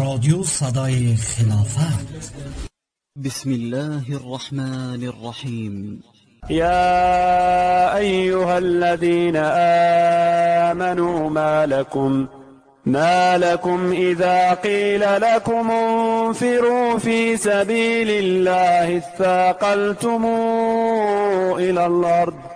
رادیو صدای خلافت. بسم الله الرحمن الرحيم يا أيها الذين آمنوا ما لكم ما لكم إذا قيل لكم انفروا في سبيل الله اثاقلتم إلى الأرض.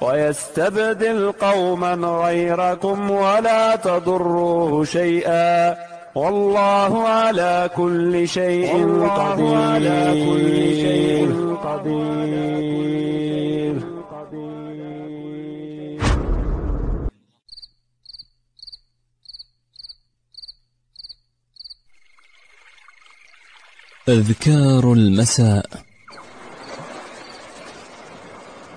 ويستبدل قوما غيركم ولا تضروه شيئا. والله على كل شيء قدير. على كل شيء قدير أذكار المساء.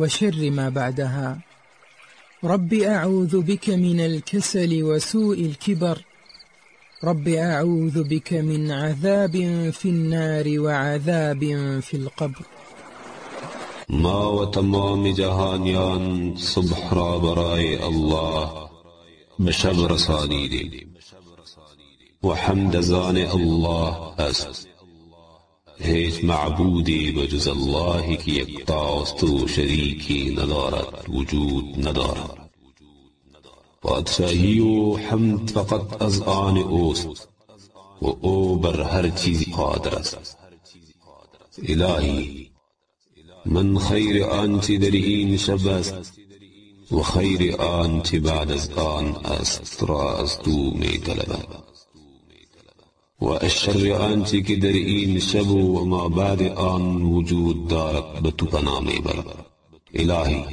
وشر ما بعدها. رب أعوذ بك من الكسل وسوء الكبر. رب أعوذ بك من عذاب في النار وعذاب في القبر. ما و تمام جهانیان صبح را برای الله. به شب رسانیدیم و زان الله است. هیچ معبودی بجز اللهی که یکتاست و شریکی ندارد وجود ندارد پادشاهی و حمد فقط از آن اوست و او بر هر چیزی قادر است۔ الهی من خیر آنچه در این شب است و خیر آنچه بعد از آن است، را از تو می طلبم۔ و الشر آنچه که در این شب و ما بعد آن وجود دارد به تو پناه می الهی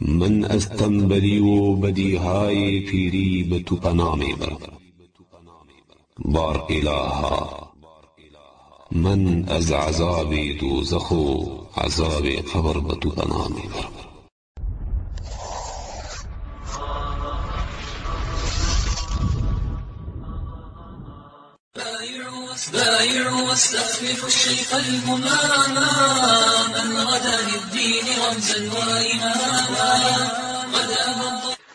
من از تنبلی و بدیهای پیری به تو پناه می بار الها من از عذاب دوزخ و عذاب قبر به تو پناه می بايعوا واستخلفوا الشيخ الهماما من غدا للدين رمزا وإماما.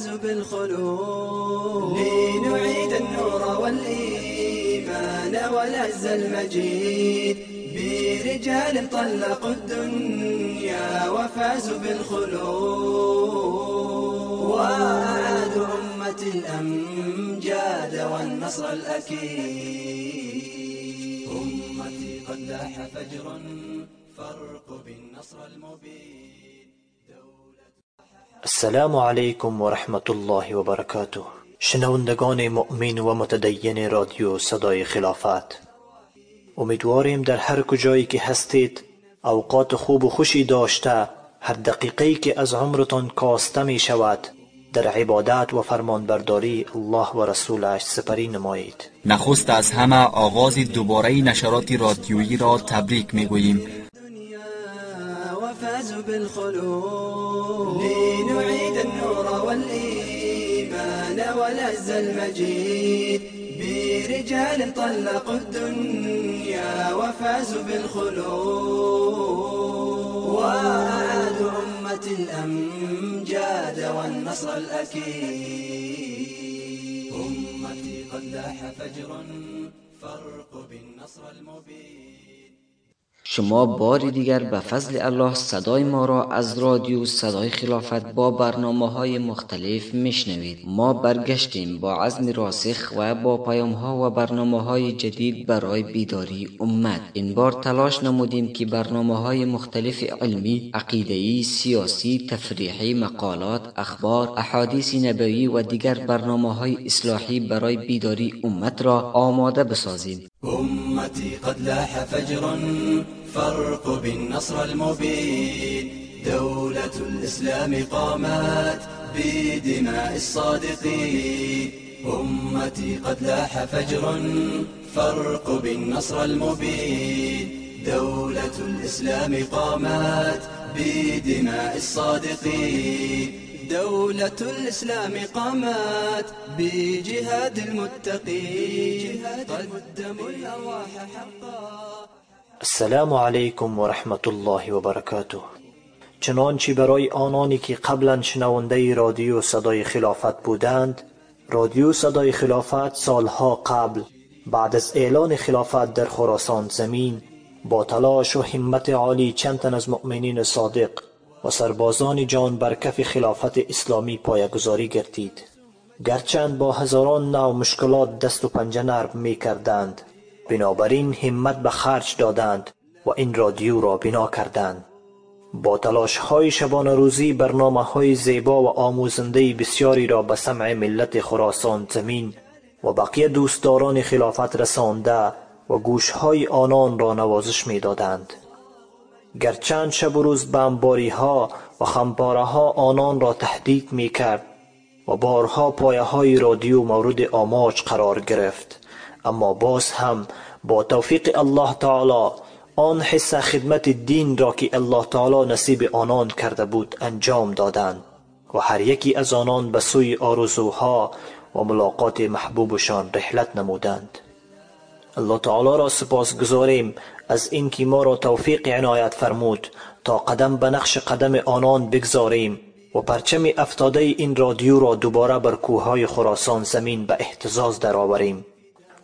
وفازوا بالخلود لنعيد النور والإيمان والعز المجيد. برجال طلقوا الدنيا وفازوا بالخلود. وأعادوا أمة الأمجاد والنصر الأكيد. أمتي قد لاح فجر فارق بالنصر المبين. السلام علیکم و رحمت الله و برکاته شنوندگان مؤمن و متدین رادیو صدای خلافت. امیدواریم در هر کجایی که هستید اوقات خوب و خوشی داشته هر دقیقه که از عمرتان کاسته می شود در عبادت و فرمانبرداری الله و رسولش سپری نمایید. نخست از همه آغاز دوباره نشرات رادیویی را تبریک می گوییم وفازوا بالخلود لنعيد النور والإيمان والعز المجيد. برجال طلقوا الدنيا وفازوا بالخلود وأعادوا أمة الأمجاد والنصر الأكيد. أمتي قد لاح فجر فرق بالنصر المبين. شما باری دیگر به فضل الله صدای ما را از رادیو صدای خلافت با برنامه های مختلف میشنوید. ما برگشتیم با عزم راسخ و با پیام ها و برنامه های جدید برای بیداری امت. این بار تلاش نمودیم که برنامه های مختلف علمی عقیدهی سیاسی تفریحی مقالات اخبار احادیث نبوی و دیگر برنامه های اصلاحی برای بیداری امت را آماده بسازیم. أمتي قد لاح فجر فرق بالنصر المبين. دولة الإسلام قامت بدماء الصادقين. أمتي قد لاح فجر فرق بالنصر المبين. دولة الإسلام قامت بدماء الصادقين. دولة الإسلام قامت بجهاد المتقين. قدموا الأرواح حقا. السلام علیکم و رحمت الله و برکاته چنانچه برای آنانی که قبلا شنونده رادیو صدای خلافت بودند رادیو صدای خلافت سالها قبل بعد از اعلان خلافت در خراسان زمین با تلاش و همت عالی چند تن از مؤمنین صادق و سربازان جان بر کف خلافت اسلامی پایگذاری گردید گرچند با هزاران نوع مشکلات دست و پنجه نرم می کردند بنابراین همت به خرج دادند و این رادیو را بنا کردند با تلاش های شبان روزی برنامه های زیبا و آموزنده بسیاری را به سمع ملت خراسان زمین و بقیه دوستداران خلافت رسانده و گوش های آنان را نوازش می دادند. گرچند شب و روز بمباری ها و خمپاره ها آنان را تهدید می کرد و بارها پایه های رادیو مورد آماج قرار گرفت اما باز هم با توفیق الله تعالی آن حس خدمت دین را که الله تعالی نصیب آنان کرده بود انجام دادند و هر یکی از آنان به سوی آرزوها و ملاقات محبوبشان رحلت نمودند. الله تعالی را سپاس گذاریم از اینکه ما را توفیق عنایت فرمود تا قدم به نقش قدم آنان بگذاریم و پرچم افتاده این رادیو را دوباره بر کوههای خراسان زمین به احتزاز درآوریم.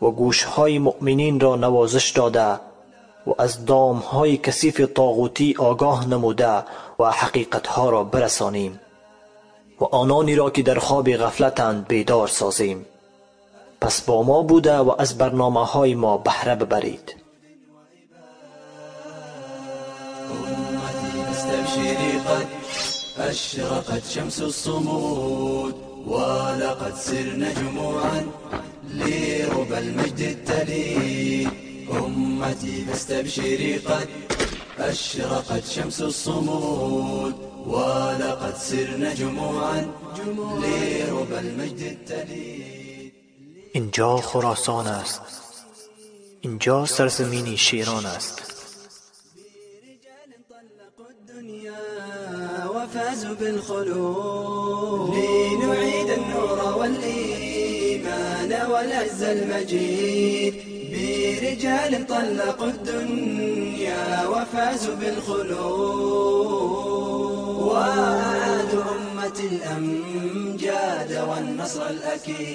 و گوشهای مؤمنین را نوازش داده و از دامهای کثیف طاغوتی آگاه نموده و حقیقتها را برسانیم و آنانی را که در خواب غفلتند بیدار سازیم. پس با ما بوده و از برنامه های ما بهره ببرید. قد أشرقت شمس الصمود. ولقد سرنا جموعا لربى المجد التلي أمتي فاستبشري قد أشرقت شمس الصمود. ولقد سرنا جموعا لربى المجد التلي اینجا خراسان است. اینجا سرزمینی شیران است. وفازوا بالخلود لنعيد النور والإيمان والعز المجيد. برجال طلقوا الدنيا وفازوا بالخلود وأعادوا أمة الأمجاد والنصر الأكيد.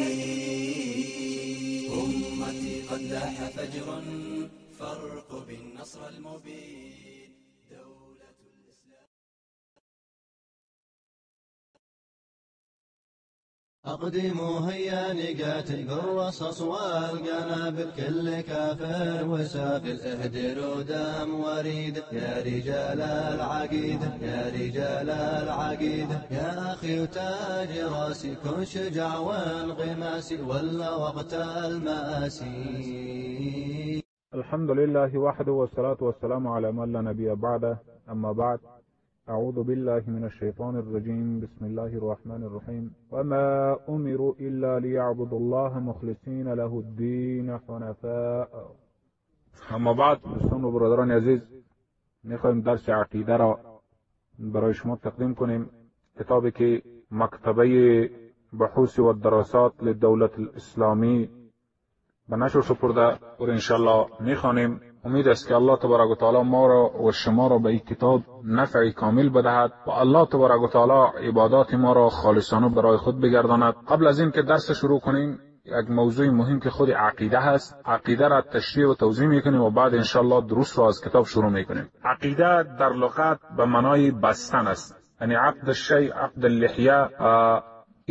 أمتي قد لاح فجر فرق بالنصر المبين. أقدموا هيا نقاتل بالرصاص والقنابل كل كافر وسافل اهدروا دم وريد. يا رجال العقيدة يا رجال العقيدة يا أخي وتاج راسي كن شجاع وانغماسي ولا وقت المآسي الحمد لله وحده والصلاة والسلام على من لا نبي بعده. أما بعد أعوذ بالله من الشيطان الرجيم. بسم الله الرحمن الرحيم. وما أمروا إلا ليعبدوا الله مخلصين له الدين حنفاء. أما بعد و برادران عزیز میخوایم درس عقیده را برای شما تقدیم کنیم. کتابی که مکتبه بحوث و دراسات لدولت الاسلامی به نشر سپرده. و انشالله میخوانیم. امید است که الله تبارک و تعالی ما را و شما را به این کتاب نفع کامل بدهد و الله تبارک و تعالی عبادات ما را خالصانه برای خود بگرداند. قبل از اینکه درس شروع کنیم یک موضوع مهم که خود عقیده هست. عقیده را تشریح و توضیح می‌کنیم و بعد انشالله دروس را از کتاب شروع می‌کنیم. عقیده در لغت به معنای بستن است. یعنی عقد الشیء عقد اللحیه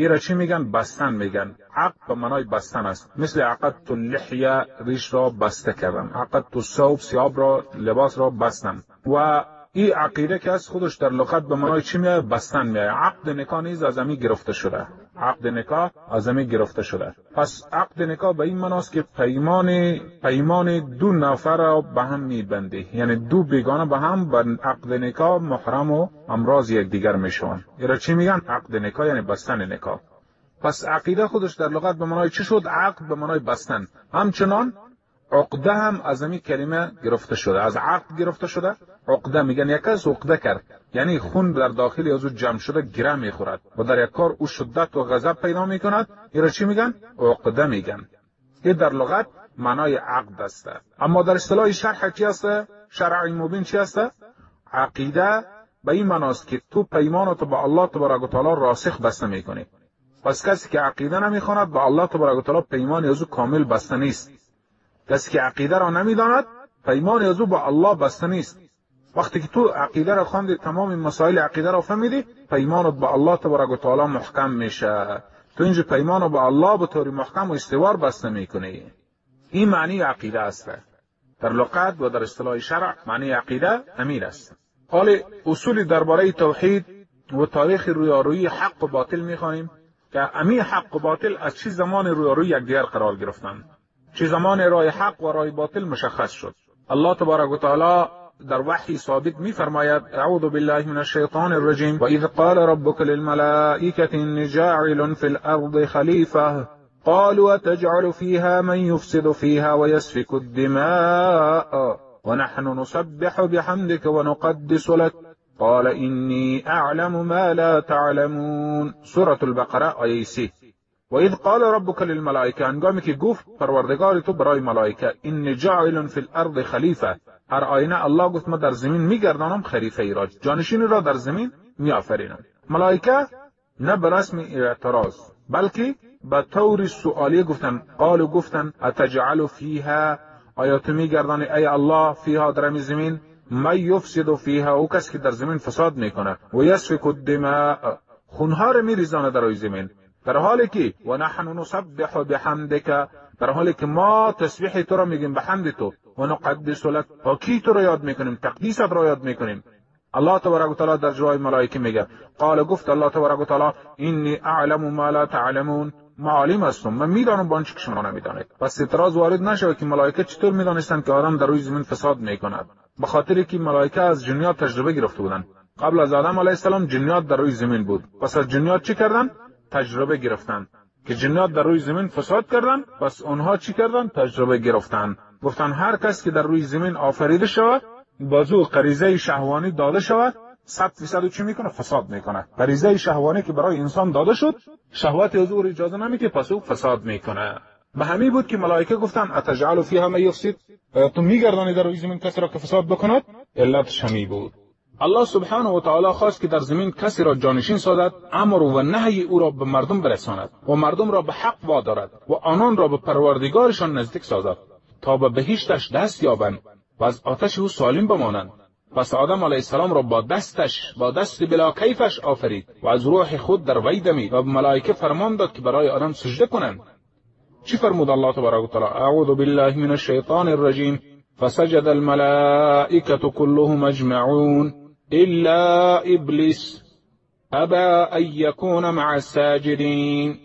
ایرا چی میگن؟ بستن میگن. عقد به معنای بستن است. مثل عقد تو لحیه ریش را بسته کردم عقد تو صوب سیاب را لباس را بستم و این عقیده که از خودش در لغت به معنای چی میاد؟ بستن میاد. عقد نکاح نیز از امی گرفته شده. عقد نکاح از امی گرفته شده. پس عقد نکاح به این معناست که پیمان پیمان دو نفر را به هم میبنده یعنی دو بیگانه به هم بر عقد نکاح محرم و امراض یکدیگر می‌شوند. ایرا چی میگن؟ عقد نکاح یعنی بستن نکاح. پس عقیده خودش در لغت به معنای چی شد؟ عقد به معنای بستن. همچنان عقده هم از این کلمه گرفته شده. از عقد گرفته شده. عقده میگن یک کس عقده کرد. یعنی خون در داخل از او جمع شده گره می‌خورد. و در یک کار او شدت و غضب پیدا می‌کند. این را چی میگن؟ عقده میگن. این در لغت معنای عقد است. اما در اصطلاح شرح چی است؟ شرع مبین چی است؟ عقیده به این معناست که تو پیمانت به الله تبارک و تعالی راسخ بسته می‌کنی. پس کسی که عقیده نمی‌خواند به الله تبارک و تعالی پیمان از او کامل بسته نیست. کسی که عقیده را نمی‌داند پیمان از او با الله بسته نیست. وقتی که تو عقیده را خواندی تمام مسائل عقیده را فهمیدی پیمانت با الله تبارک و تعالی محکم میشه. تو اینجا پیمان با الله به طور محکم و استوار بسته می‌کنی. این معنی عقیده است. در لغت و در اصطلاح شرع معنی عقیده امیر است. حال اصول درباره توحید و تاریخ رویارویی حق و باطل می‌خوانیم که امی حق و باطل از چه زمان رویارویی یکدیگر قرار گرفتند چه زمان رای حق و رای باطل مشخص شد. الله تبارک و تعالی در وحی ثابت میفرماید اعوذ بالله من الشیطان الرجیم و اذ قال ربك للملائكه نجاعل جاعل فی الأرض خلیفة قالوا تجعل فيها من يفسد فيها ويسفك الدماء ونحن نسبح بحمدك ونقدس لك قال إني أعلم ما لا تعلمون. سورة البقرة آیه 6 وإذ قال ربك للملائكة أن قامك گفت فروردقار تو ملائكة إن این جاعل فی الأرض خليفة. هر آینه الله گفت ما در زمين میگردانم خریفه ای را جانشینی را در زمين ميافرين ملائكة نه به اعتراض بلکه به طور سوالی گفتن قالو گفتن أتجعل فيها؟ آيات تو میگردانی؟ ای الله فيها در زمين ما يفسد فيها أو کس که در زمین فساد میکنه و یسفک الدماء. خونها را میریزانه در زمین. در حالی که و نحن نسبح بحمدک در حالی که ما تسبیح تو را میگیم به حمد تو و نقدس لك پاکی تو را یاد می‌کنیم؟ تقدیست را یاد می‌کنیم. الله تبارک و تعالی در جوای ملائکه میگه. قال گفت الله تبارک و تعالی اینی اعلم ما لا تعلمون معالم هستم. من می‌دانم با آنچه که شما نمی‌دانید. پس اعتراض وارد نشود که ملائکه چطور می‌دانستند که آدم در روی زمین فساد می‌کند. به خاطر که ملائکه از جنیات تجربه گرفته بودند. قبل از آدم علیه السلام جنیات در روی زمین بود. پس از جنیات چی کردن؟ تجربه گرفتن که جنات در روی زمین فساد کردن پس اونها چی کردن؟ تجربه گرفتن. گفتن هر کس که در روی زمین آفریده شود بازو غریزه شهوانی داده شود صد فیصد چی می‌کنه؟ فساد می‌کنه. غریزه شهوانی که برای انسان داده شد شهوت از او اجازه نمیده پس او فساد می‌کنه. به همین بود که ملائکه گفتن اتجعل فیها ما یفسد؟ تو میگردانی در روی زمین کسی را که فساد بکند؟ علتش همی بود. الله سبحانه و تعالی خواست که در زمین کسی را جانشین سازد امر و نهی او را به مردم برساند و مردم را به حق وادارد و آنان را به پروردگارشان نزدیک سازد تا به بهشتش دست یابند و از آتش او سالم بمانند. پس آدم علیه السلام را با دستش با دست بلا کیفش آفرید و از روح خود در وی دمید و ملائکه فرمان داد که برای آدم سجده کنند. چی فرمود الله تبارک و تعالی؟ اعوذ بالله من الشیطان الرجیم. فسجد الملائکه كلهم اجمعون. الا ابلیس ابا ان یکون مع الساجدین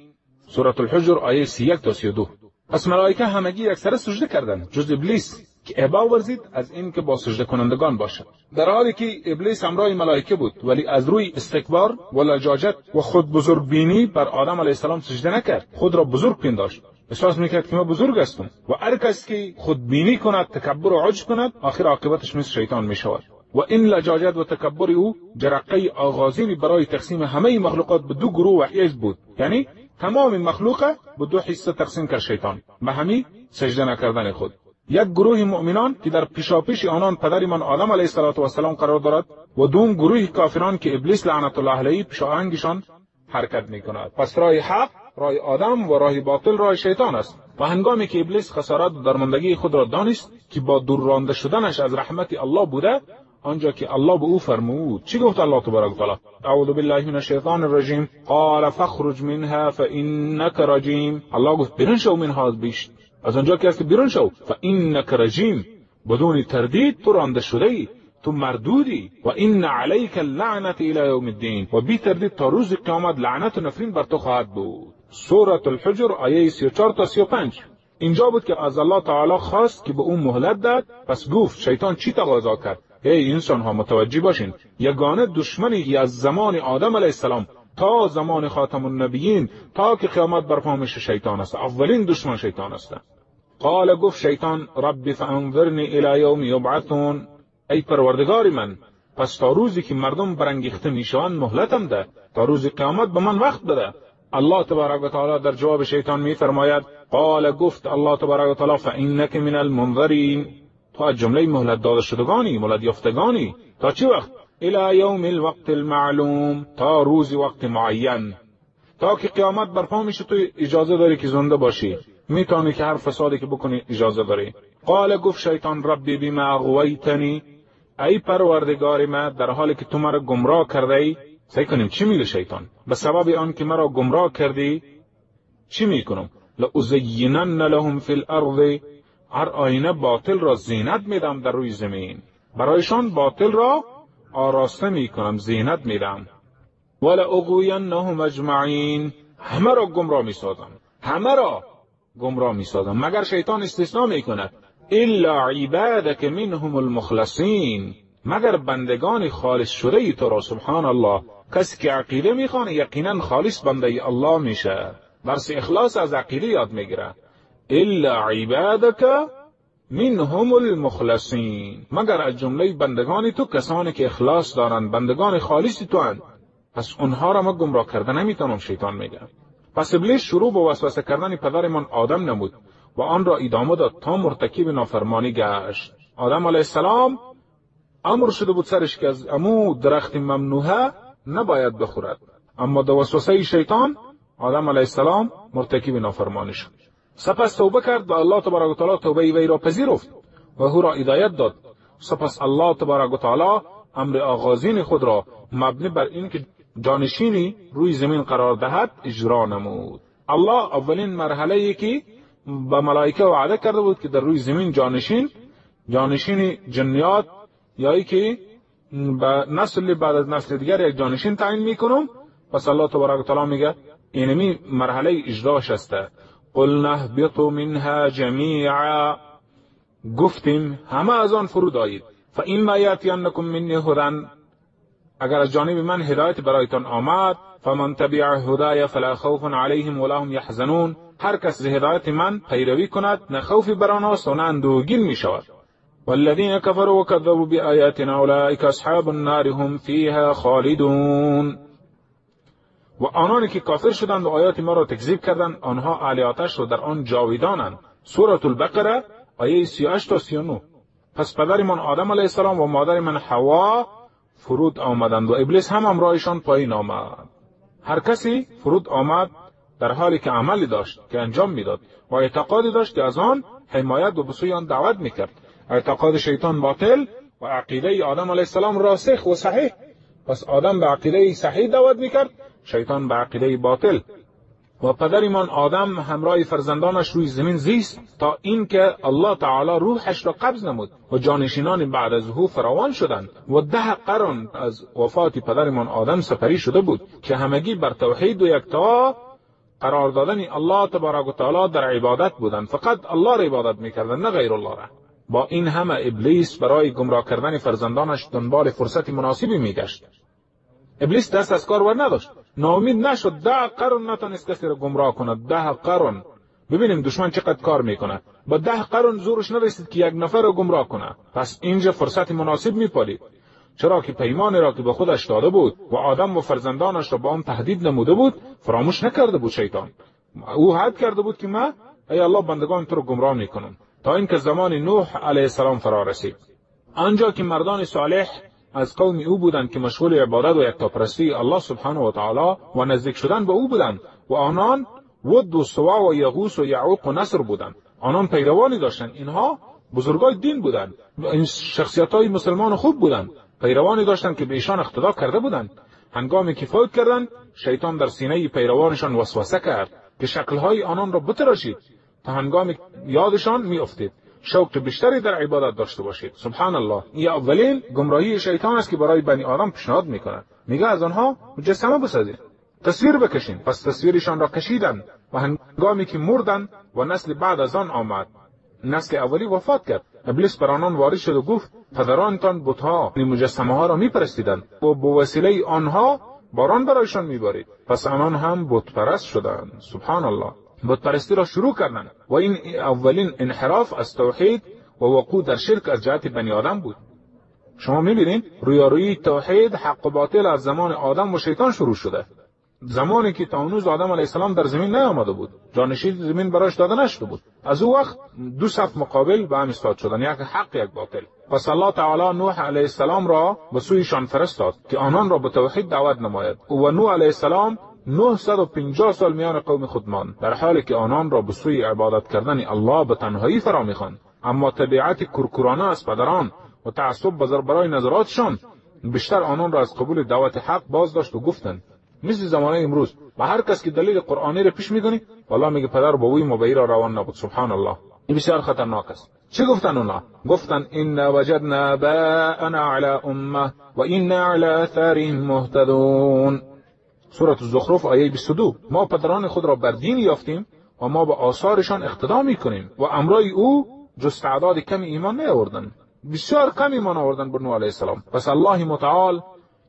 سورة الحجر آیه 31 تا 32 پس ملائکه همگی اکثر سجده کردند جز ابلیس که ابا ورزید از این که با سجده کنندگان باشد. در حالی که ابلیس همراه ملائکه بود ولی از روی استکبار و لجاجت و خود بزرگ بینی بر آدم علیه السلام سجده نکرد. خود را بزرگ پنداشت احساس می‌کرد که ما بزرگ هستم و هر کس که خودبینی کند تکبر و عجب کند آخر عاقبتش مثل شیطان می‌شود. و این لجاجت و تکبر او جرقه آغازینی برای تقسیم همه مخلوقات به دو گروه و بود. یعنی تمام مخلوقه به دو حصه تقسیم کرد شیطان به همین سجده نکردن خود. یک گروه مؤمنان که در پیشاپیش آنان پدرمان آدم علیه السلام قرار دارد و دوم گروه کافران که ابلیس لعنت الله علیه پیشاهنگشان حرکت می کند پس راه حق راه آدم و راه باطل راه شیطان است. و هنگامی که ابلیس خسارات و درماندگی خود را دانست که با دور رانده شدنش از رحمت الله بوده آنجا که الله به او فرمود چی گفت الله تبارک و تعالی؟ اعوذ بالله من الشیطان الرجیم. قال فخرج منها فانك رجیم. الله گفت بیرون شو منها بیش. از آنجا که است بیرون شو. فانك رجیم. بدون تردید تو رانده شده ای تو مردودی. و این علیک اللعنت الى یوم الدین و بی تردید تا روز قیامت لعنت و نفرین بر تو خواهد بود. سوره الحجر آیه 34 تا 35 اینجا بود که از الله تعالی خواست که به اون مهلت داد. پس گفت شیطان چی تقاضا کرد؟ ای انسان ها متوجه باشین یگانه دشمنی از زمان آدم علیه السلام تا زمان خاتم النبیین تا که قیامت برپا میشه شیطان است. اولین دشمن شیطان است. قال گفت شیطان رب فانظرنی الی یوم یبعثون. ای پروردگار من پس تا روزی که مردم برانگیخته می‌شوند مهلتم ده. تا روز قیامت به من وقت بده. الله تبارک و تعالی در جواب شیطان میفرماید قال گفت الله تبارک و تعالی فانک من المنظرین. تا جمله مهلت داده شدگانی مهلت یافتگانی. تا چه وقت؟ الى یوم الوقت المعلوم تا روز وقت معین. تا که قیامت برپا میشه تو اجازه داری که زنده باشی. می‌تونی که هر فسادی که بکنی اجازه داری. قال گفت شیطان ربی بما اغویتنی ای پروردگار ما در حالی که تو مرا گمراه کرده ای سعی کنیم چی میگه شیطان؟ به سبب آن که مرا گمراه کردی چی می‌کنم؟ لازینن لهم فی الارض هر آینه باطل را زینت میدم در روی زمین. برایشان باطل را آراسته می‌کنم زینت میدم. ولا اغوینهم اجمعین همه را گمراه می‌سازم. همه را گمراه می‌سازم. مگر شیطان استثناء می‌کند؟ الا عبادك منهم المخلصین مگر بندگان خالص شده تو را سبحان الله کسی که عقیده می‌خوانه یقینا خالص بنده الله میشه. درس اخلاص از عقیده یاد می‌گیره الا عبادك منهم المخلصین مگر از جمله بندگان تو کسانی که اخلاص دارند بندگان خالصی تو هند پس اونها را ما گمراه کرده نمی‌تونم شیطان میگه پس ابلیس شروع به وسوسه کردن پدرمان آدم نمود و آن را ادامه داد تا مرتکب نافرمانی گشت. آدم علیه السلام امر شده بود سرش که از امو درخت ممنوعه نباید بخورد. اما در وسوسه شیطان آدم علیه السلام مرتکب نافرمانی شد. سپس توبه کرد و الله تبارک و تعالی توبه وی را پذیرفت و او را هدایت داد. سپس الله تبارک و تعالی امر آغازین خود را مبنی بر اینکه جانشینی روی زمین قرار دهد اجرا نمود. الله اولین مرحله ای که به ملائکه وعده کرده بود که در روی زمین جانشین جانشین جنیات یا ای که به نسل بعد از نسل دیگر یک جانشین تعیین می‌کنم. پس الله تبارک و تعالی میگه اینمی مرحله اجراش است. قلنا اهبطوا منها جمیعا گفتیم همه از آن فرود آیید فإما یأتینکم منی هدن اگر از جانب من هدایت برایتان آمد فمن تبع هدای فلا خوف علیهم ولا هم یحزنون. هر کس ز هدایت من پیروی کند نه خوفی بر آنهاست و نه اندوهگین می شود. والذین کفروا وکذبوا بآیاتنا اولئک اصحاب النار هم فیها خالدون. و آنانی که کافر شدند و آیات ما را تکذیب کردند آنها اهل آتش را در آن جاویدانند. سوره البقره آیه 38 تا 39 پس پدرمان آدم علیه السلام و مادر من حوا فرود آمدند و ابلیس هم امرایشان پایین آمد. هر کسی فرود آمد در حالی که عملی داشت که انجام می‌داد و اعتقادی داشت که از آن حمایت و بسوی آن دعوت می‌کرد. اعتقاد شیطان باطل و عقیده آدم علیه السلام راسخ و صحیح. پس آدم به عقیده صحیح دعوت می‌کرد. شیطان به عقیده باطل و پدرمان آدم همراه فرزندانش روی زمین زیست تا اینکه الله تعالی روحش را قبض نمود و جانشینان بعد از او فراوان شدند و ده قرن از وفات پدرمان آدم سپری شده بود که همگی بر توحید و یکتا قرار دادن الله تبارک و تعالی در عبادت بودند. فقط الله را عبادت می‌کردند نه غیر الله را. با این همه ابلیس برای گمراه کردن فرزندانش دنبال فرصت مناسبی میگشت. ابلیس دست از کار ور نداشت. ناامید نشد. ده قرن نتونست کسی را گمراه کند. ده قرن. ببینیم دشمن چقدر کار می‌کنه با ده قرن زورش نرسید که یک نفر را گمراه کنه. پس اینجا فرصت مناسب میپالید. چرا که پیمان را که به خودش داده بود و آدم و فرزندانش را با آن تهدید نموده بود فراموش نکرده بود شیطان. او حد کرده بود که من ای الله بندگان تو رو گمراه می‌کنم. تا اینکه زمان نوح علیه السلام فرا رسید. آنجا که مردان صالح از قوم او بودند که مشغول عبادت و یکتاپرستی الله سبحانه و تعالی و نزدیک شدن به او بودند و آنان ود و سوا و یغوس و یعوق و نصر بودند. آنان پیروانی داشتند. اینها بزرگای دین بودند. این شخصیت های مسلمان خوب بودند. پیروانی داشتند که به ایشان اقتدا کرده بودند. هنگامی که فوت کردند شیطان در سینه پیروانشان وسوسه کرد که شکلهای آنان را بتراشید تا هنگامی یادشان میافتید. شوق بیشتری در عبادت داشته باشید. سبحان الله این اولین گمراهی شیطان است که برای بنی آدم پیشنهاد می‌کنه میگه از آنها مجسمه بسازید. تصویر بکشین. پس تصویرشان را کشیدن و هنگامی که مردن و نسل بعد از آن آمد. نسل اولی وفات کرد. ابلیس بر آنان وارد شد و گفت پدرانتان بتها این مجسمه ها را میپرستیدند و به وسیله آنها باران برایشان میبارید. پس آنان هم بت پرست شدند. سبحان الله بت را شروع کردند. و این اولین انحراف از توحید و وقوع در شرک از جهت بنی آدم بود. شما می‌بینید رویارویی توحید حق و باطل از زمان آدم و شیطان شروع شده. زمانی که تا هنوز آدم علیه السلام در زمین نیامده بود. جانشین زمین براش داده نشده بود. از او وقت دو صف مقابل به هم ایستاد شدن. یک حق یک باطل. پس الله تعالی نوح علیه السلام را به سویشان فرستاد که آنان را به توحید دعوت نماید. و نوح علیه السلام 950 سال میان قوم خود ماند در حالی که آنان را به سوی عبادت کردن الله به تنهایی فرا می‌خواند اما طبیعت کرکرانه از پدران و تعصب برای نظراتشان بیشتر آنان را از قبول دعوت حق باز داشت و گفتند. مثل زمانه امروز و هر کس که دلیل قرآنی را پیش می‌کنی والله میگه پدر با اوی مبایی را روان نبود. سبحان الله این بسیار خطرناک است. چه گفتن اونا؟ گفتن ان وجدنا باءنا على امه و انا على اثارهم مهتدون. سورة الزخرف آیه 22 ما پدران خود را بر دین یافتیم و ما به آثارشان اقتدا می‌کنیم و امرای او جز تعداد کم ایمان نیاوردن. بسیار کم ایمان آوردن بر نوح علیه السلام. پس الله متعال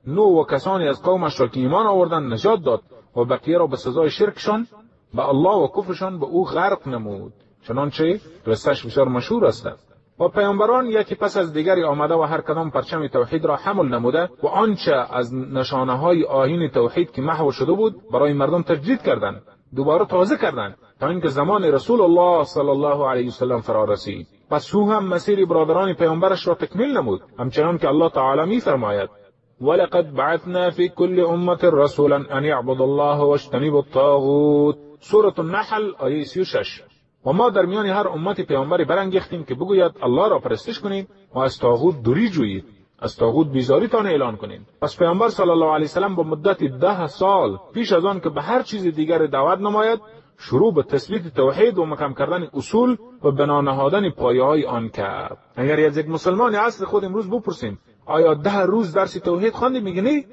نو و کسانی از قومش را که ایمان آوردن نجات داد و بقیه را به سزای شرکشان به الله و کفرشان به او غرق نمود. چنانچه قصهش بسیار مشهور است. و پیامبران یکی پس از دیگری آمده و هر کدام پرچم توحید را حمل نموده و آنچه از نشانه های آیین توحید که محو شده بود برای مردم تجدید کردند دوباره تازه کردند تا اینکه زمان رسول الله صلی الله علیه وسلم فرا رسید. پس او هم مسیر برادران پیامبرش را تکمیل نمود. همچنان که الله تعالی میفرماید ولقد بعثنا في كل أمة رسولا أن يعبد الله واجتنبوا الطاغوت. سورة النحل آیه 36 و ما در میان هر امتی پیامبری برانگیختیم که بگوید الله را پرستش کنید و از طاغوت دوری جویید از طاغوت بیزاریتان اعلان کنید. پس پیامبر صلی الله علیه وسلم با مدت ده سال پیش از آن که به هر چیز دیگر دعوت نماید شروع به تثبیت توحید و مکم کردن اصول و بنا نهادن پایه های آن کرد. اگر از یک مسلمان اصل خود امروز بپرسیم آیا ده روز درس توحید خواندی میگه نی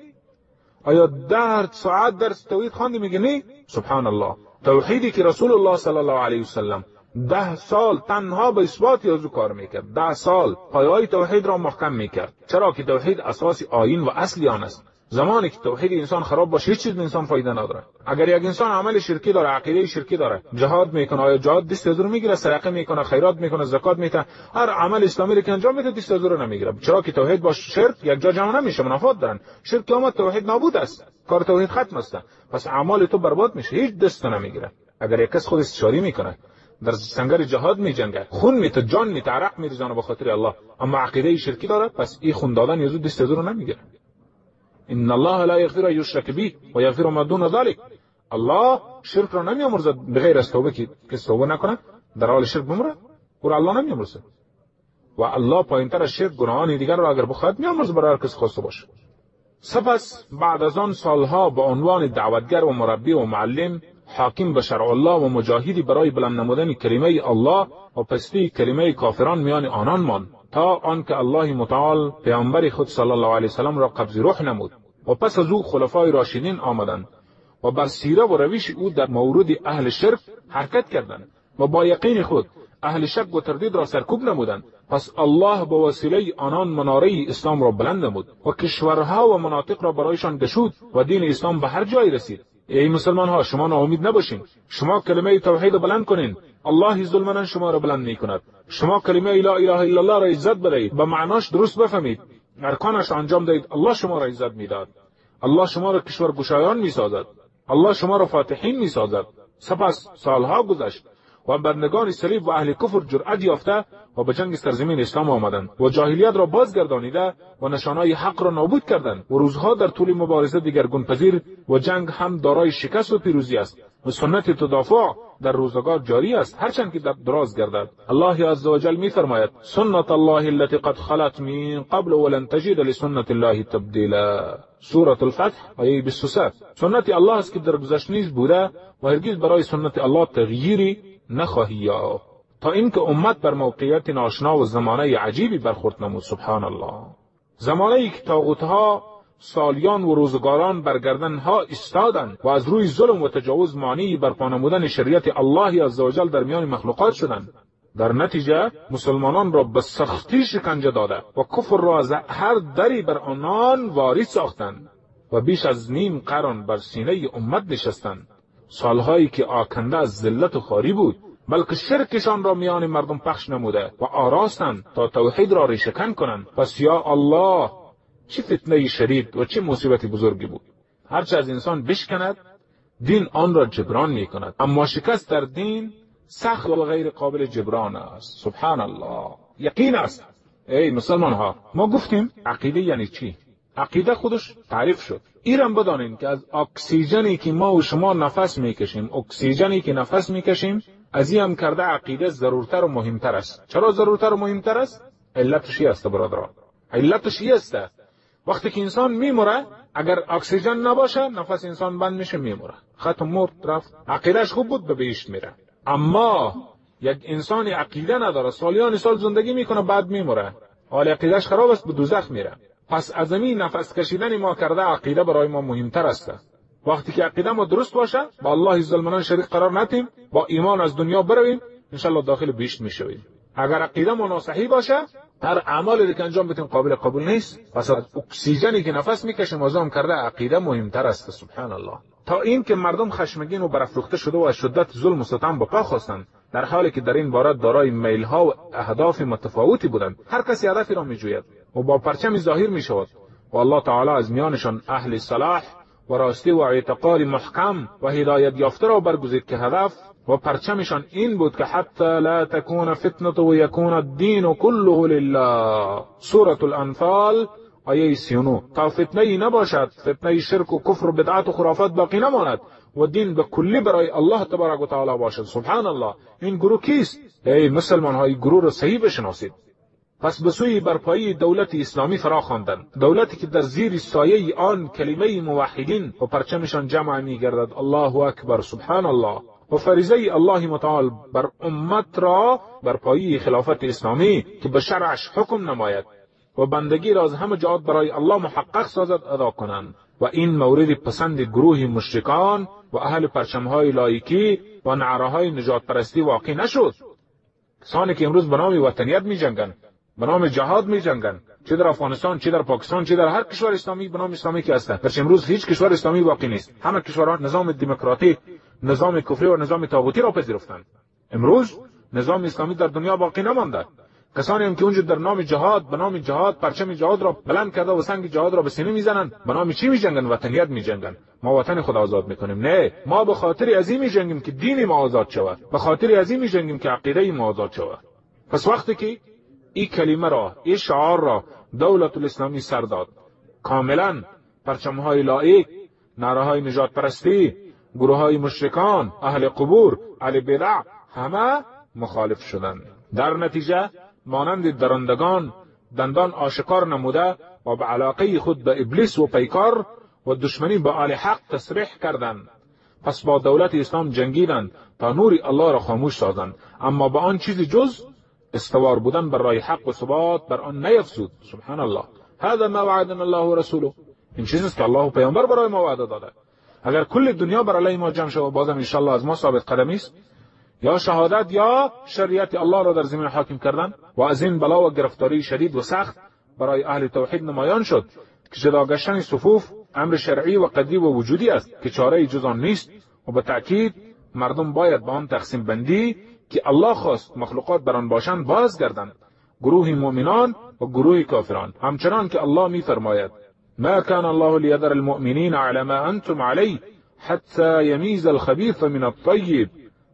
آیا ده ساعت درس توحید خواندی میگه نی سبحان الله. توحیدی که رسول الله صلی الله علیه وسلم ده سال تنها به اثبات یازو کار می‌کرد. ده سال پایه‌های توحید را محکم می‌کرد. چرا که توحید اساس آیین و اصلی آن است. زمانی که توحید انسان خراب باشه هیچ چیز انسان فایده نداره. اگر یک انسان عمل شرکی داره عقیده شرکی داره جهاد می‌کنه آیا جهاد دست از می‌گیره سرقه می‌کنه خیرات می‌کنه زکات میده هر عمل اسلامی که انجام میده دست از نمی‌گیره. چرا که توحید با شرک یک جا جمع نمیشه منافات دارن. شرک قیامت توحید نابود است. کار توحید ختم است. پس اعمال تو برباد میشه. هیچ دست نمی‌گیره. اگر یک کس خود استشاری می‌کنه در سنگر جهاد می جنگه خون میته جان میته عرق میته جان به خاطر الله. اما عقیده شرکی داره پس این خون دادن یزود دست از نمی‌گیره. ان الله لا یغفر یشرک به و ما دون ذلك. الله شرک را نمیامرزد بغیر از توبه که کس توبه نکنه در حال شرک بمره او را الله نمیامرزه و الله پایینتر از شرک گناهان دیگر را اگر بخواهد میآمرز برای هر کس خواسته باشه سپس بعد از آن سالها به عنوان دعوتگر و مربی و معلم حاکم به شرع الله و مجاهدی برای بلند نمودن کلمه الله و پستی کلمه کافران میان آنان ماند. تا آنکه الله متعال پیامبر خود صلی الله علیه وسلم را قبض روح نمود و پس از او خلفای راشدین آمدند و بر سیره و روش او در مورد اهل شرک حرکت کردند و با یقین خود اهل شک و تردید را سرکوب نمودند. پس الله به وسیله آنان مناره اسلام را بلند نمود و کشورها و مناطق را برایشان گشود و دین اسلام به هر جای رسید. ای مسلمان ها شما ناامید نباشین. شما کلمه توحید بلند کنین. الله ظلمنا شما را بلند می کند شما کلمه لا اله الا الله را عزت بدهید به معناش درست بفهمید ارکانش انجام دهید الله شما را عزت می‌داد الله شما را کشور گشایان می سازد الله شما را فاتحین می سازد سپس سالها گذشت و بندگان صلیب و اهل کفر جرأت یافته و به جنگ سرزمین اسلام آمدند و جاهلیت را بازگردانیده و نشانهای حق را نابود کردند و روزها در طول مبارزه دیگرگون پذیر و جنگ هم دارای شکست و پیروزی است و سنت تدافع در روزگار جاری است. هرچند که در دراز گردد. الله عزوجل میفرماید سنت الله التي قد خلت من قبل ولن تجد لسنت الله تبدیلا سورة الفتح آیه 23 سنت الله است که در گذشت نیز بوده و هرگز برای سنت الله تغییری نخواهی یا تا اینکه امت بر موقعیت ناشنا و زمانه عجیبی برخورد نمود. سبحان الله. زمانه ای که تاغوتها سالیان و روزگاران بر گردنها استادند و از روی ظلم و تجاوز معنی برپا نمودن شریعت الله عزوجل در میان مخلوقات شدند. در نتیجه مسلمانان را به سختی شکنجه داده و کفر را از هر دری بر آنان وارد ساختند و بیش از نیم قرن بر سینه امت نشستند. سالهایی که آکنده از ذلت و خاری بود بلکه شرکشان را میان مردم پخش نموده و آراستند تا توحید را ریشکن کنند. پس یا الله چه فتنه شدید و چه مصیبت بزرگی بود؟ هرچه از انسان بشکند دین آن را جبران می کند اما شکست در دین سخت و غیر قابل جبران است. سبحان الله یقین است. ای مسلمان ها ما گفتیم عقیده یعنی چی؟ عقیده خودش تعریف شد. ایران بدانین که از اکسیژنی که ما و شما نفس می‌کشیم اکسیژنی که نفس می‌کشیم از این هم کرده عقیده ضرورتر و مهمتر است. چرا ضرورتر و مهمتر است؟ علتش است برادران. علتش است. وقتی که انسان میموره اگر اکسیژن نباشه نفس انسان بند میشه میموره ختم مرد رفت. عقیدهش خوب بود به بهشت میره. اما یک انسان عقیده نداره. سالیان سال زندگی می‌کنه بعد میموره حال عقیدهش خراب است به دوزخ میره. پس از این نفس کشیدن ما کرده عقیده برای ما مهمتر است. وقتی که عقیده ما درست باشه با الله ظلمنان شریک قرار ندیم با ایمان از دنیا برویم انشالله داخل بیشت می‌شویم. اگر عقیده ما ناصحی باشه هر اعمالی که انجام بدیم قابل قبول نیست. پس اکسیژنی که نفس می‌کشیم وزام کرده عقیده مهمتر است. سبحان الله تا این که مردم خشمگین و برافروخته شده و از شدت ظلم و ستم به پا خواستند در حالی که در این باره دارای میلها و اهداف متفاوتی بودند هر کسی هدفی را میجوید و با پرچمی ظاهر می شود و الله تعالی از میانشان اهل صلاح و راستی و اعتقاد محکم و هدایت یافته را برگزید که هدف و پرچمشان این بود که حتی لا تکون فتنة و یکون الدین کله لله. سورة الانفال آیه 39 تا فتنه ای نباشد فتنه شرک و کفر و بدعت و خرافات باقی نماند و دین به کلی برای الله تبارک و تعالی باشد. سبحان الله این گروه کیست؟ ای مسلمان های گروه را صحیح بشناسید. پس به سوی برپایی دولت اسلامی فرا خواندند دولتی که در زیر سایه آن کلمه موحدین و پرچمشان جمع می گردد الله اکبر. سبحان الله و فریضه الله متعال بر امت را بر پایی خلافت اسلامی که به شرعش حکم نماید و بندگی را از همه جهات برای الله محقق سازد ادا کنند و این مورد پسند گروه مشرکان و اهل پرچمهای لایکی و نعره نجات پرستی واقع نشد. کسانی که امروز به نام وطنیت می جنگن به نام جهاد می جنگن چه در افغانستان چه در پاکستان چه در هر کشور اسلامی به نام اسلامی که هستند. پس امروز هیچ کشور اسلامی واقع نیست. همه کشورها نظام دموکراتیک نظام کفری و نظام تاغوتی را پذیرفتند امروز نظام اسلامی در دنیا باقی نمانده. کسانی هم که اونجا در نام جهاد به نام جهاد پرچم جهاد را بلند کرده و سنگ جهاد را به سینه می‌زنند به نام چی میجنگن؟ وطنیت میجنگن. ما وطن خود آزاد می‌کنیم. نه ما به خاطر این میجنگیم که دین ما آزاد شود. به خاطر این میجنگیم که عقیده ما آزاد شود. پس وقتی که این کلمه را این شعار را دولت الاسلامی سر داد کاملا پرچمهای لایق نعره های نجات پرستی گروه های مشرکان اهل قبور اهل بدع همه مخالف شدند. در نتیجه مانند درندگان دندان آشکار نموده و به علاقه خود به ابلیس و پیکار و دشمنی به آل حق تصریح کردند. پس با دولت اسلام جنگیدند تا نور الله را خاموش سازند. اما به آن چیزی جز استوار بودن بر راه حق و ثبات بر آن نیفزود. سبحان الله. هذا ما وعدنا الله و رسوله این چیزی است که الله و پیامبر برای ما وعده داده. اگر کل دنیا بر علیه ما جمع شود بازم ان از ما ثابت قدمی است. یا شهادت یا شریعت الله را در زمین حاکم کردن و از این بلا و گرفتاری شدید و سخت برای اهل توحید نمایان شد که جدا گشتن صفوف امر شرعی و قدری و وجودی است که چاره جز آن نیست و به تأکید مردم باید به آن تقسیم بندی که الله خواست مخلوقات بر آن باشند بازگردند گروه مؤمنان و گروه کافران. همچنان که الله میفرماید ما كان الله ليذر المؤمنين على ما أنتم عليه حتى يميز الخبيث من الطيب.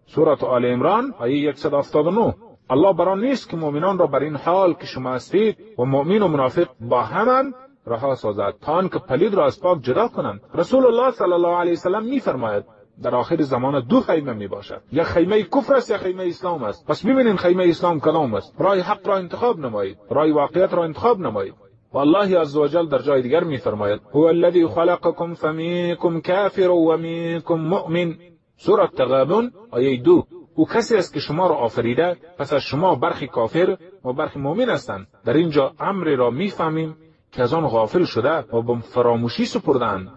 سورة آل عمران آیه 179 الله بران نیست که مؤمنان را بر این حال که شما هستید و مؤمن و منافق با همان رها سازد. تا که پلید را از پاک جدا کنند. رسول الله صلی الله علیه وسلم میفرماید در آخر زمان دو خیمه می باشد یا خیمه کفر است یا خیمه اسلام است. پس ببینید خیمه اسلام کدام است. رای حق را انتخاب نمایید. رای واقعیت را انتخاب نمایید. والله عز وجل در جای دیگر میفرماید هو الذي خلقكم فمنكم كافر ومنكم مؤمن. سوره تغابن آیه دو. او کسی است که شما را آفریده پس از شما برخی کافر و برخی مؤمن هستند. در اینجا امری را می‌فهمیم که از آن غافل شده و به فراموشی سپردند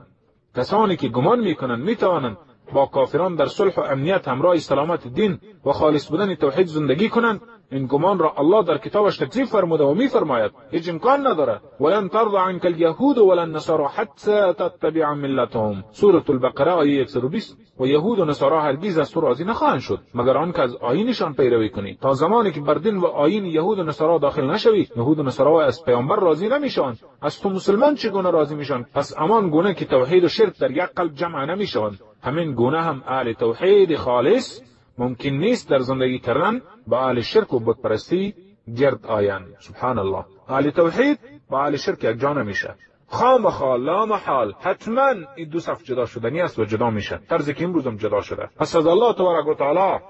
کسانی که گمان می‌کنند می‌توانند با کافران در صلح و امنیت همراه سلامت دین و خالص بودن توحید زندگی کنند. این گمان را الله در کتابش تکذیب فرموده و میفرماید هیچ امکان نداره ولن ترضى عنك اليهود ولا النصارى حتى تتبع ملتهم. سوره البقره آیه 120 و یهود و نصارا هرگز از تو راضی نخواهند شد مگر آنکه از آیینشان پیروی کنی. تا زمانی که بر دین و آیین یهود و نصارا داخل نشوی یهود و نصارا از پیامبر راضی نمی‌شوند. از تو مسلمان چگونه راضی می‌شوند؟ پس امان گونه که توحید و شرک در یک قلب جمع نمی‌شوند. همین گونه هم اهل توحید خالص ممکن نیست در زندگی کردن با اهل شرک و بتپرستی گرد آیند. سبحان الله اهل توحید با اهل شرک یک جا نمیشه. خام خال لا محال حتما این دو صف جدا شدنی است و جدا میشه. طرز که امروز هم جدا شده. پس از الله تبارک و تعالی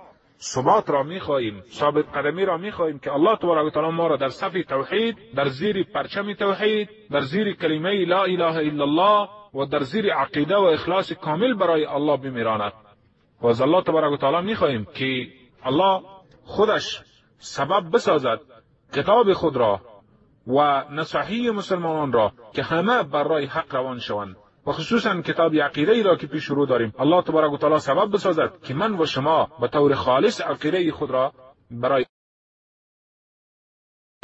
ثبات را می‌خواهیم ثابت قدمی را می‌خواهیم که الله تبارک و تعالی ما را در صف توحید در زیر پرچم توحید در زیر کلمه لا اله الا الله و در زیر عقیده و اخلاص کامل برای الله بمیراند. و از الله تبارک و تعالی می‌خواهیم که الله خودش سبب بسازد کتاب خود را و نصحی مسلمانان را که همه بر راه حق روان شوند. و خصوصا کتاب عقیده ای را که پیش رو داریم. الله تبارک و تعالی سبب بسازد که من و شما به طور خالص عقیده خود را برای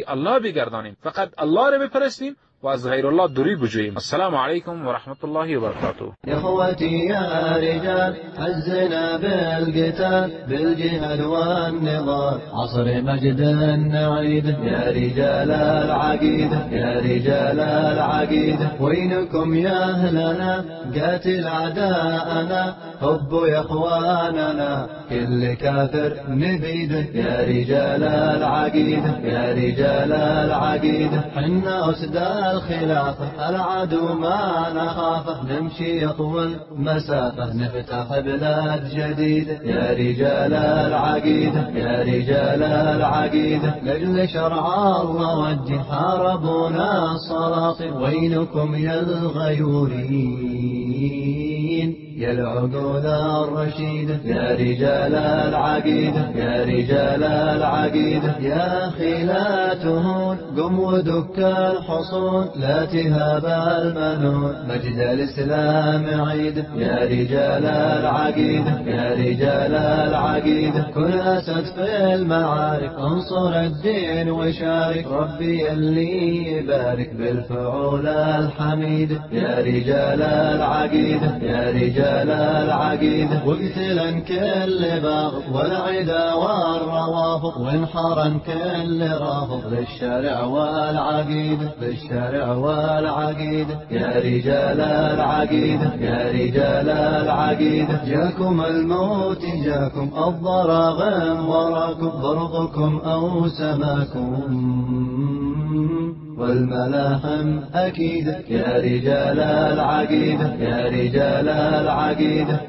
الله بگردانیم. فقط الله را بپرستیم وأز غير الله دري بجويم السلام عليكم ورحمة الله وبركاته. يا اخوتي يا رجال حزنا بالقتال بالجهاد والنضال عصر مجد نعيد يا رجال العقيدة يا رجال العقيدة وينكم يا أهلنا قاتل أعداءنا حبوا يا إخواننا. كل كافر نبيده يا رجال العقيدة يا رجال العقيدة حنا أسداد الخلافة العدو ما نخافه نمشي يطول مسافة نفتح بلاد جديدة يا رجال العقيدة يا رجال العقيدة لأجل شرع الله وجه حاربونا السلاطين وينكم يا الغيورين. يا العقول الرشيدة يا رجال العقيدة يا رجال العقيدة يا أخي لا تهون قم ودك الحصون لا تهاب المنون. مجد الإسلام عيد يا رجال العقيدة يا رجال العقيدة كن أسد في المعارك انصر الدين وشارك. ربي اللي يبارك بالفعول الحميدة يا رجال العقيدة يا رجال العقيدة واقتلا كل باغض والعدا والروافض. وانحرا كل رافض للشارع والعقيدة للشارع والعقيدة يا رجال العقيدة يا رجال العقيدة جاكم الموت جاكم الضراغم. وراكم ضربكم أو سماكم. والملاحم أكيد يا رجال العقيدة يا رجال العقيدة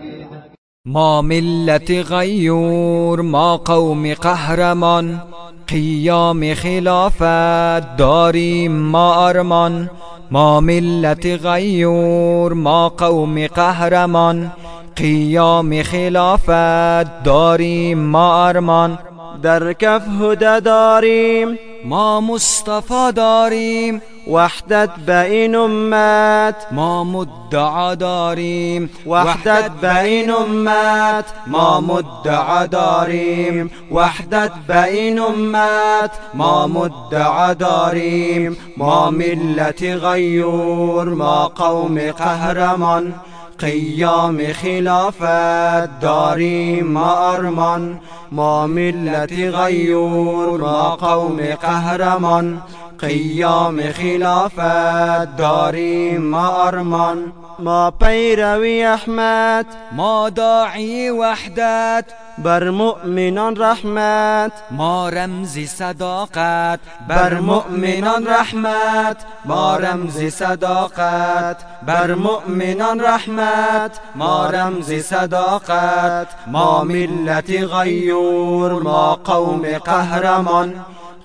ما ملت غیور ما قوم قهرمان قیام خلافت داریم ما أرمان. ما ملت غیور ما قوم قهرمان قیام خلافت داریم ما أرمان. در کف هده داریم ما مصطفى داریم وحدت این امت. ما مدعا داریم وحدت این امت. ما مدعا داریم وحدت این امت. ما مدعا داریم ما ملت غیور ما قوم قهرمان. قیام خلافت داریم ما أرمان ما ملت غیور ما قوم قهرمان. قیام خلافت داریم ما أرمان ما پیروی أحمد ما داعی وحدت بر مؤمنان رحمت ما رمز صداقت بر مؤمنان رحمت ما رمز صداقت بر مؤمنان رحمت ما رمز صداقت ما ملت غیور ما قوم قهرمان.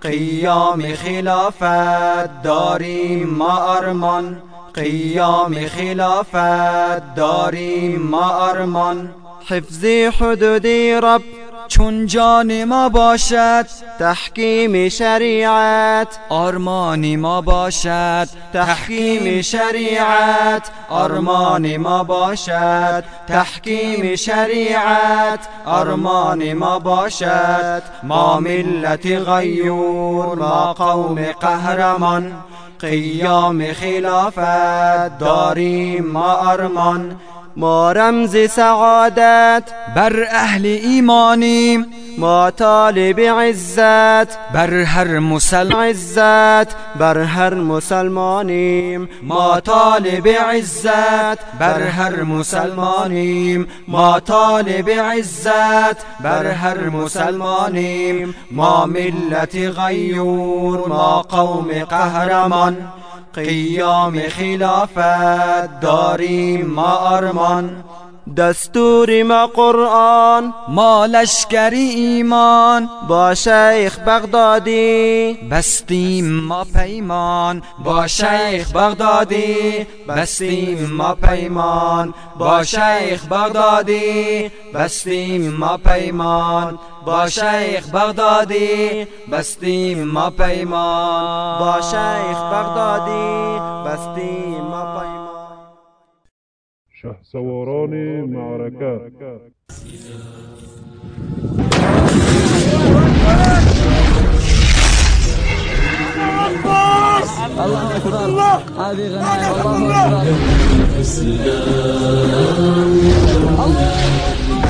قیام خلافت داریم ما ارمان. قیام خلافت داریم ما ارمان. حفظ حدودی رب چون جان ما باشد تحکیم شریعت. آرمان ما باشد تحکیم شریعت. آرمان ما باشد تحکیم شریعت. آرمان ما باشد ما ملت غیور ما قوم قهرمان. قیام خلافت داریم ما ارمان ما رمز سعادت. بر أهل ایمانیم ما طالب عزت. بر هر مسلم عزت. بر هر مسلمانیم. ما طالب عزت. بر هر مسلمانیم. ما طالب عزت. بر هر مسلمانیم. ما ملت غیور. ما قوم قهرمان. قیام خلافت داریم ما أرمان. دستور ما قرآن. ما لشکری ایمان. با شیخ بغدادی. بستیم ما پیمان. با شیخ بغدادی. بستیم ما پیمان. با شیخ بغدادی. بستیم ما پیمان. با شیخ بغدادی. بستیم ما پیمان. با شیخ بغدادی. بستیم ما پیمان شهسواران معركات الله أكبر. هذه غنايه اكبر الله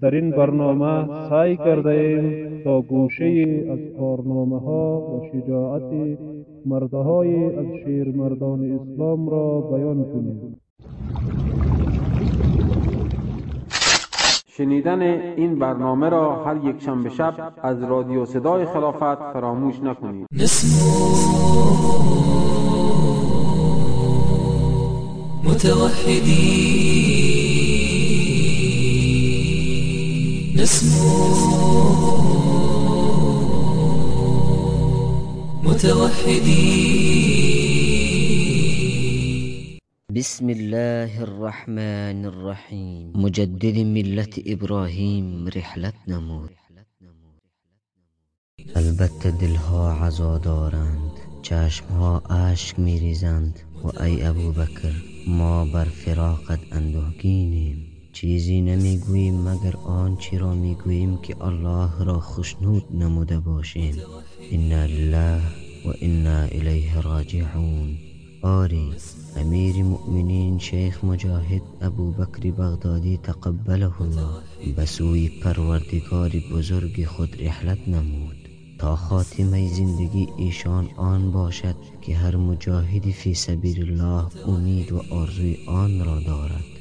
در این برنامه سعی کرده ایم تا گوشه از کارنامه ها و شجاعت مردهای از شیر مردان اسلام را بیان کنیم. شنیدن این برنامه را هر یک شنبه شب از رادیو صدای خلافت فراموش نکنید. متوحدين نسمو متوحدين. بسم الله الرحمن الرحیم مجدد ملت ابراهیم رحلت نمود. البته دلها عزا دارند چشمها اشک میریزند. و ای ابوبکر ما بر فراقت اندوهگینیم. چیزی نمی‌گوییم مگر آنچه را می‌گوییم که الله را خشنود نموده باشیم. انا لله و انا الیه راجعون. آری امیر مؤمنین شیخ مجاهد ابو بکر بغدادی تقبله الله به سوی پروردگار بزرگ خود رحلت نمود. تا خاتمه زندگی ایشان آن باشد که هر مجاهدی فی سبیل الله امید و آرزوی آن را دارد.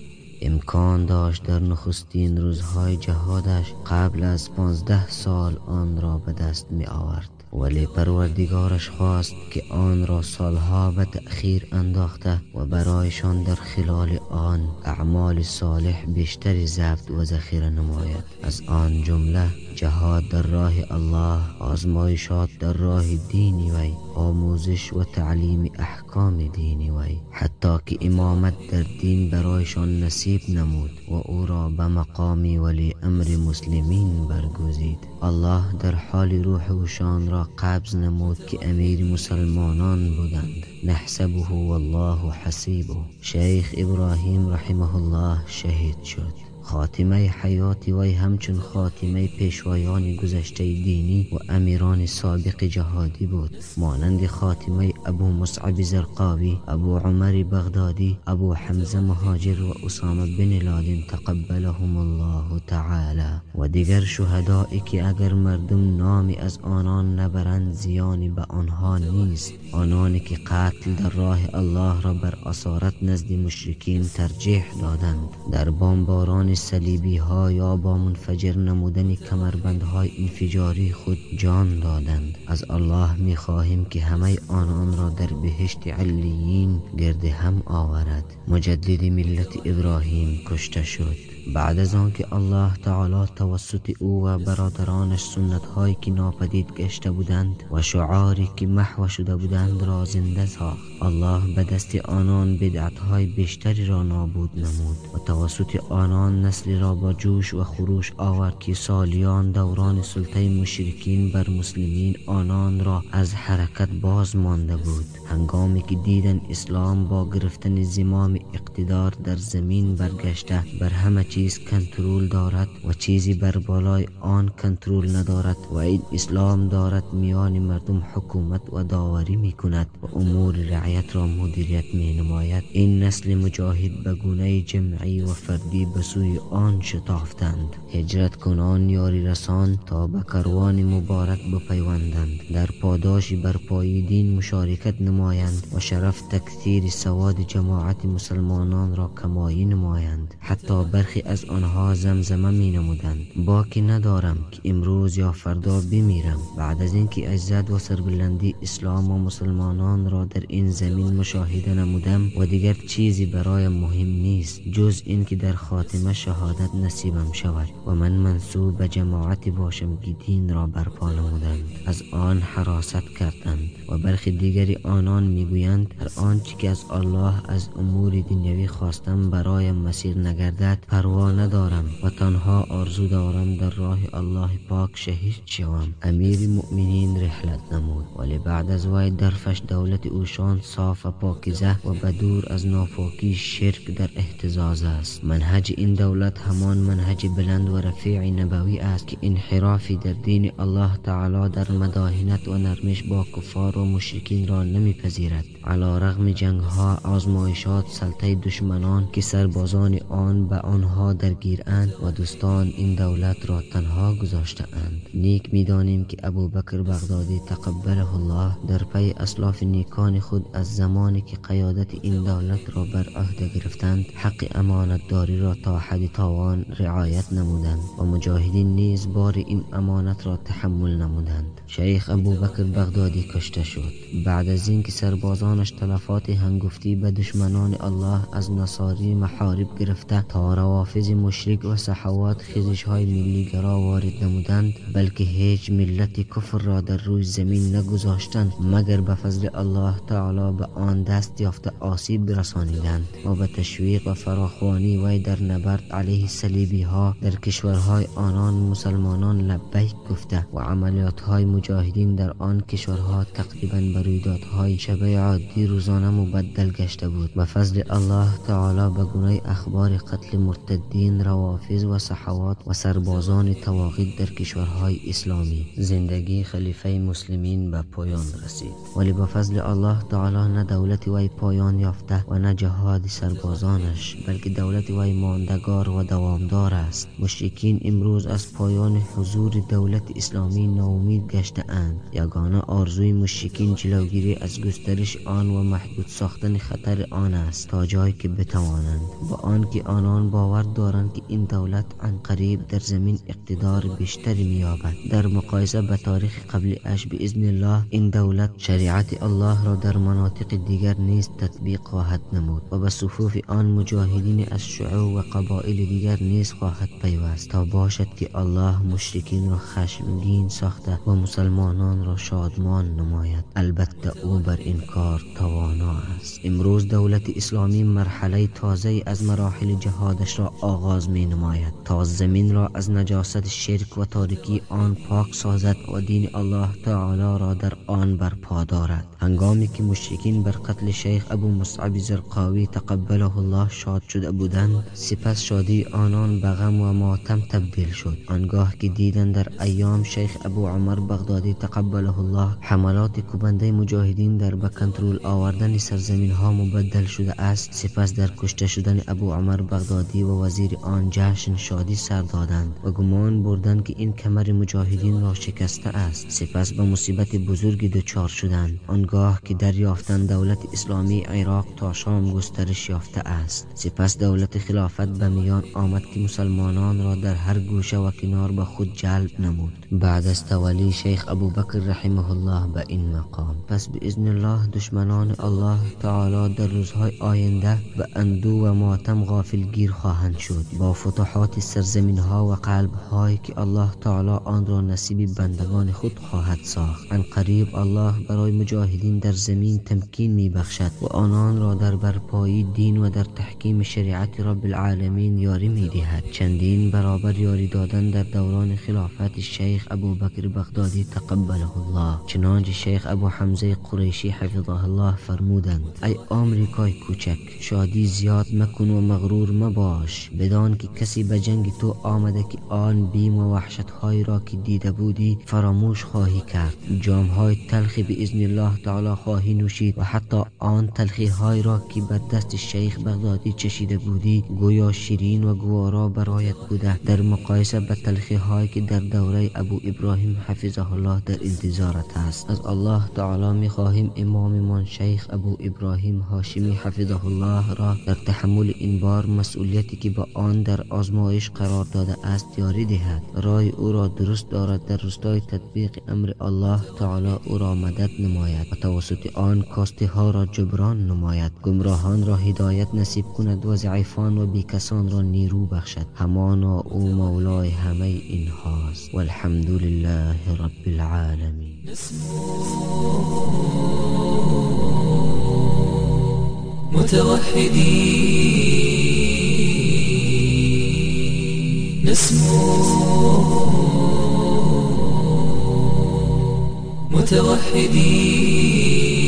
امکان داشت در نخستین روزهای جهادش قبل از پانزده سال آن را به دست می آورد ولی پروردگارش خواست که آن را سالها به تأخیر انداخته و برایشان در خلال آن اعمال صالح بیشتری ضبط و ذخیره نماید. از آن جمله جهاد در راه الله آزمایشات در راه دین وی آموزش و تعلیم احکام دین وی. حتی که امامت در دین برایشان نصیب نمود و أو را به مقام ولی أمر مسلمین برگزید. الله در حال روح وشان را قبض نمود که امیر مسلمانان بودند. نحسبه والله حسیبه. شیخ ابراهیم رحمه الله شهید شد. خاتمه حیات وی همچون خاتمه پیشوایان گذشته دینی و امیران سابق جهادی بود. مانند خاتمه ابو مصعب زرقاوی ابو عمر بغدادی ابو حمزه مهاجر و اسامه بن لادن تقبلهم الله تعالی. و دیگر شهدایی که اگر مردم نامی از آنان نبرند زیانی به آنها نیست. آنانی که قتل در راه الله را بر اسارت نزد مشرکین ترجیح دادند. در بمباران صلیبی ها یا با منفجر نمودن کمربندهای انفجاری خود جان دادند. از الله می خواهیم که همه آنان را در بهشت علیین گرد هم آورد. مجدد ملت ابراهیم کشته شد. بعد از آنکه الله تعالی توسط او و برادرانش سنت هایی که ناپدید گشته بودند و شعاری که محو شده بودند را زنده ساخت الله به دست آنان بدعت های بیشتری را نابود نمود و توسط آنان نسلی را با جوش و خروش آورد که سالیان دوران سلطه مشرکین بر مسلمین آنان را از حرکت باز مانده بود. هنگامی که دیدن اسلام با گرفتن زمام اقتدار در زمین برگشته بر همه چیز کنترل دارد و چیزی بر بالای آن کنترل ندارد و این اسلام دارد میان مردم حکومت و داوری می کند و امور رعیت را مدیریت می نماید این نسل مجاهد به گونه جمعی و فردی به سوی آن شتافتند. هجرت کنان یاری رسان تا به کروان مبارک بپیوندند. در پاداش برپایی دین مشارکت نمایند و شرف تکثیر سواد جماعت مسلمانان را کمایی نمایند. حتی برخی از آنها زمزمه می نمودند. باکی ندارم که امروز یا فردا بمیرم. بعد از اینکه عزت و سربلندی اسلام و مسلمانان را در این زمین مشاهده نمودم و دیگر چیزی برای مهم نیست جز اینکه در خاتمه شهادت نصیبم شود و من منصوب به جماعتی باشم که دین را برپا نمودند از آن حراست کردند و برخی دیگری آنان می‌گویند هر آنچه که از الله از امور دنیوی خواستم برای مسیر نگردد پروا ندارم و تنها آرزو دارم در راه الله پاک شهید شوم. امیر مؤمنین رحلت نمود. ولی بعد از وی درفش دولت اوشان صاف و پاکیزه و بدور از نافاکی شرک در احتزاز است. منهج این دولت همان منهج بلند و رفیع نبوی است که انحرافی در دین الله تعالی در مداهنت و نرمش با کفار و مشرکین را نمیپذیرد علا رغم جنگ ها آزمایشات سلطه دشمنان که سربازان آن به آنها درگیرند و دوستان این دولت را تنها گذاشته اند نیک می‌دانیم که ابو بکر بغدادی تقبله الله در پی اسلاف نیکان خود از زمانی که قیادت این دولت را بر عهده گرفتند حق امانتداری را تا حد تاوان رعایت نمودند و مجاهدین نیز بار این امانت را تحمل نمودند. شیخ ابو بکر بغدادی کشته شد. بعد از اینکه سربازانش تلفات هنگفتی به دشمنان الله از نصاری محارب گرفته تا روافظ مشرک و صحوات خیزش های ملی گرا وارد نمودند بلکه هیچ ملت کفر را در روی زمین نگذاشتند مگر به فضل الله تعالی به آن دست یافته آسیب برسانیدند و به تشویق و فراخوانی وی در نبرد علیه صلیبی ها در کشورهای آنان مسلمانان لبیک گفته و عملیات های مجاهدین در آن کشورها تقریبا به رویدادهای شبه عادی روزانه مبدل گشته بود به فضل الله تعالی به گونه اخبار قتل مرتدین روافظ و صحوات و سربازان تواغید در کشورهای اسلامی زندگی خلیفه مسلمین به پایان رسید. ولی به فضل الله تعالی نه دولت وی پایان یافته و نه جهاد سربازانش بلکه دولت وی ماندگار و دوامدار است. مشرکین امروز از پایان حضور دولت اسلامی ناامید گشته اند یگانه آرزوی مشرکین جلوگیری از گسترش آن و محدود ساختن خطر آن است تا جایی که بتوانند. با آنکه آنان باور دارند که این دولت عن قریب در زمین اقتدار بیشتری مییابد. در مقایسه به تاریخ قبل اش باذن الله این دولت شریعت الله را در مناطق دیگر نیز تطبیق خواهد نمود و به صفوف آن مجاهدین از شعوب و قبایل دیگر نیز خواهد پیوست تا باشد که الله مشرکین را خشمگین ساخته و مسلمانان را شادمان نماید. البته او بر این کار توانا است. امروز دولت اسلامی مرحله تازه از مراحل جهادش را آغاز می نماید تا زمین را از نجاست شرک و تاریکی آن پاک سازد و دین الله تعالی را در آن برپا دارد. هنگامی که مشرکین بر قتل شیخ ابو مصعب زرقاوی تقبله الله شاد شده بودند سپس شادی آنان به غم و ماتم تبدیل شد. آنگاه که دیدند در ایام شیخ ابو عمر بغدادی تقبله الله حملات کوبنده مجاهدین در به کنترل آوردن سرزمین ها مبدل شده است سپس در کشته شدن ابو عمر بغدادی و وزیر آن جشن شادی سر دادند و گمان بردند که این کمر مجاهدین را شکسته است. سپس به مصیبت بزرگی دچار شدند. آنگاه که دریافتند دولت اسلامی عراق تا شام گسترش یافته است. سپس دولت خلافت به میان آمد که مسلمانان را در هر گوشه و کنار به خود جلب نمود. بعد از تولی شیخ ابو بکر رحمه الله به این مقام. پس باذن الله دشمنان الله تعالی در روزهای آینده به اندو و ماتم غافل گیر خواهند شد. با فتوحات سرزمین ها و قلب هایی که الله تعالی آن را نصیب بندگان خود خواهد ساخت. ان قریب الله برای مجاهدین در زمین تمکین می بخشد و آنان را در برپایی دین و در تحکیم شریعت رب العالمین یاری می دهد چندین برابر یاری دادن در دوران خلافت شیخ ابو بکر بغدادی تقبله الله. چنانچه شیخ ابو حمزه قریشی حفظه الله فرمودند ای آمریکای کوچک شادی زیاد مکن و مغرور مباش. بدان که کسی به جنگ تو آمده که آن بیم و وحشت های را که دیده بودی فراموش خواهی کرد. جام های تلخی به ازن الله تعالی خواهی نوشید و حتی آن تلخی های را که بر دست شیخ بغدادی چشیده بودی گویا شیرین و گوارا برایت بوده. در مقایسه به تلخی های که در دوره ابو ابراهیم حفظه الله در انتظارت است از الله تعالی می خواهیم اماممان شیخ ابو ابراهیم هاشمی حفظه الله را در تحمل این بار مسئولیتی که با آن در آزمایش قرار داده است یاری دهد. رای او را درست دارد در رستای تطبیق امر الله تعالی او را مدد نماید. توسط آن کاسته ها را جبران نماید. گمراهان را هدایت نصیب کند و ضعیفان و بیکسان را نیرو بخشد. همانا او مولای همه این هاست والحمد لله رب العالمین. متوحدين نسمو. متوحدين.